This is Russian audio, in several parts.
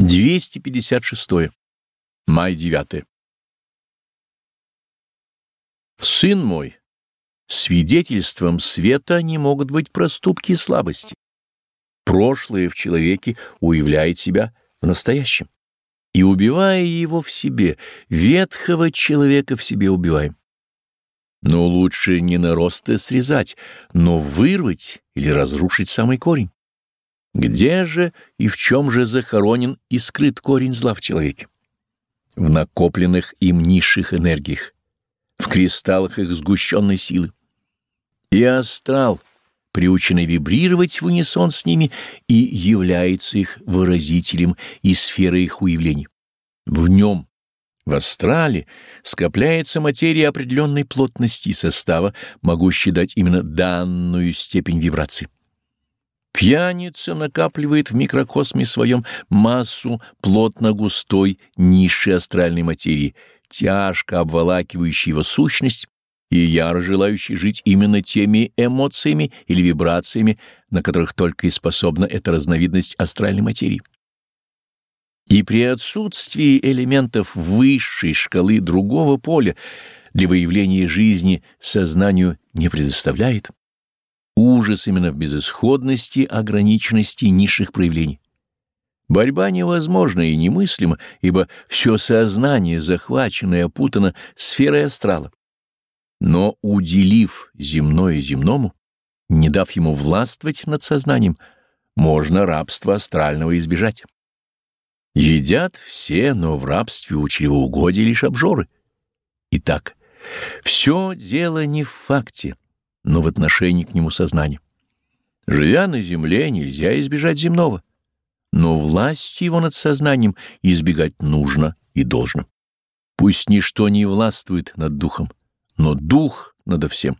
256. Май 9. Сын мой, свидетельством света не могут быть проступки и слабости. Прошлое в человеке уявляет себя в настоящем. И убивая его в себе, ветхого человека в себе убиваем. Но лучше не наросты срезать, но вырвать или разрушить самый корень. Где же и в чем же захоронен и скрыт корень зла в человеке? В накопленных им низших энергиях, в кристаллах их сгущенной силы. И астрал, приученный вибрировать в унисон с ними, и является их выразителем и сферой их уявлений. В нем, в астрале, скопляется материя определенной плотности и состава, могущей дать именно данную степень вибрации. Пьяница накапливает в микрокосме своем массу плотно-густой низшей астральной материи, тяжко обволакивающей его сущность и яро желающий жить именно теми эмоциями или вибрациями, на которых только и способна эта разновидность астральной материи. И при отсутствии элементов высшей шкалы другого поля для выявления жизни сознанию не предоставляет. Ужас именно в безысходности, ограниченности низших проявлений. Борьба невозможна и немыслима, ибо все сознание захвачено и опутано сферой астрала. Но уделив земное земному, не дав ему властвовать над сознанием, можно рабство астрального избежать. Едят все, но в рабстве у чревоугодия лишь обжоры. Итак, все дело не в факте, но в отношении к нему сознания. Живя на земле, нельзя избежать земного, но власть его над сознанием избегать нужно и должно. Пусть ничто не властвует над духом, но дух надо всем.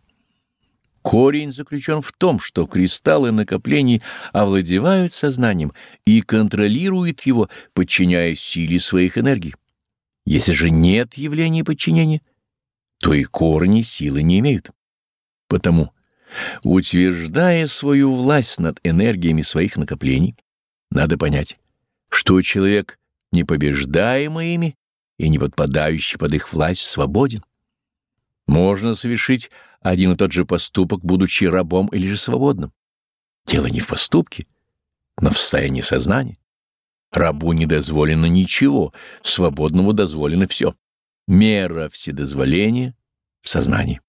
Корень заключен в том, что кристаллы накоплений овладевают сознанием и контролируют его, подчиняя силе своих энергий. Если же нет явления подчинения, то и корни силы не имеют. Потому, утверждая свою власть над энергиями своих накоплений, надо понять, что человек, не побеждаемый ими и не подпадающий под их власть, свободен. Можно совершить один и тот же поступок, будучи рабом или же свободным. Дело не в поступке, но в состоянии сознания. Рабу не дозволено ничего, свободному дозволено все. Мера вседозволения — в сознании.